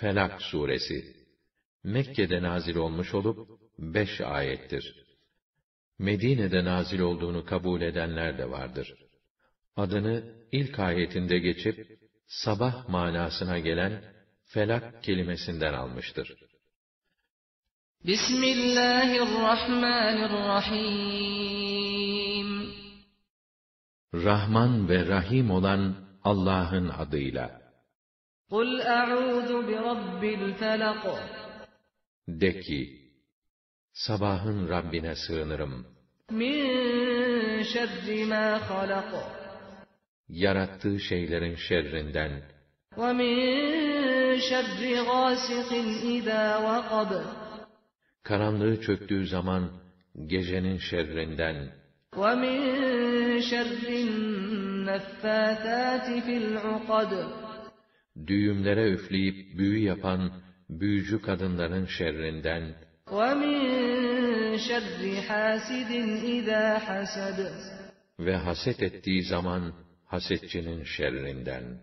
Felak suresi Mekke'de nazil olmuş olup beş ayettir. Medine'de nazil olduğunu kabul edenler de vardır. Adını ilk ayetinde geçip sabah manasına gelen felak kelimesinden almıştır. Bismillahirrahmanirrahim. Rahman ve Rahim olan Allah'ın adıyla. قُلْ اَعُوذُ بِرَبِّ الْفَلَقِ De ki, sabahın Rabbine sığınırım. مِنْ شَرِّ مَا خَلَقَ Yarattığı şeylerin şerrinden. وَمِنْ شَرِّ غَاسِقٍ اِذَا وَقَبَ Karanlığı çöktüğü zaman gecenin şerrinden. وَمِنْ شَرِّ النَّفَّاثَاتِ فِي الْعُقَدِ düğümlere üfleyip büyü yapan büyücü kadınların şerrinden ve haset ettiği zaman hasetçinin şerrinden.